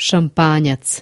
šampanjac.